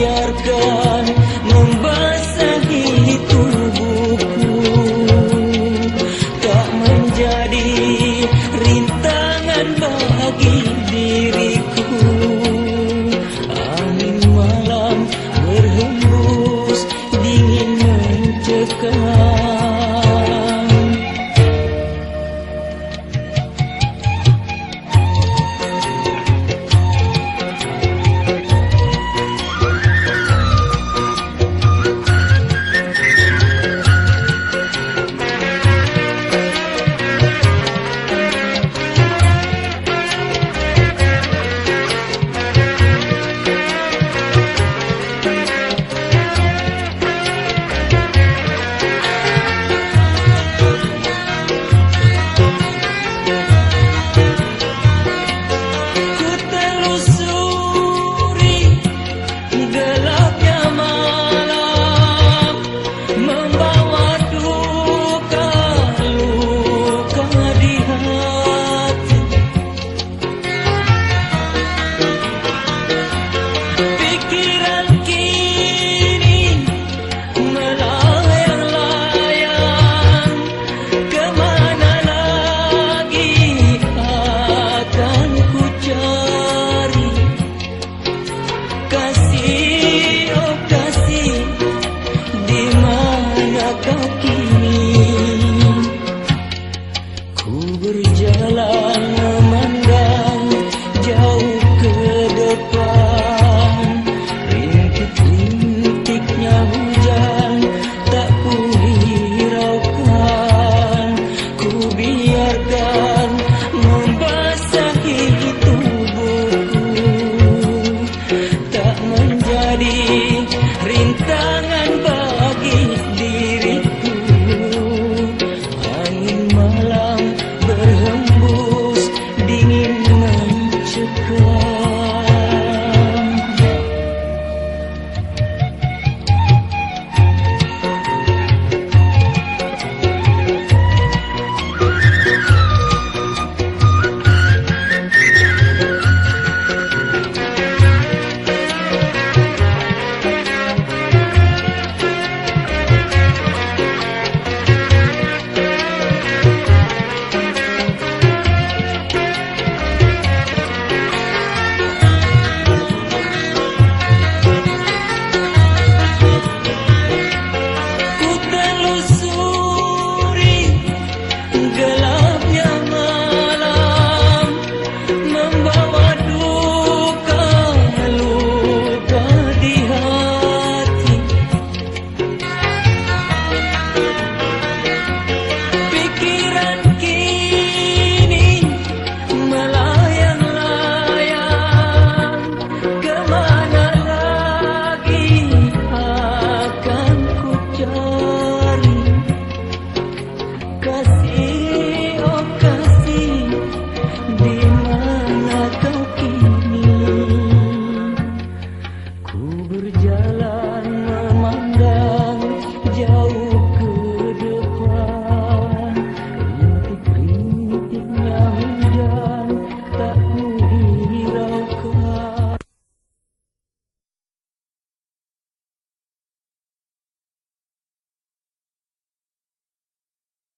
biarkan rintangan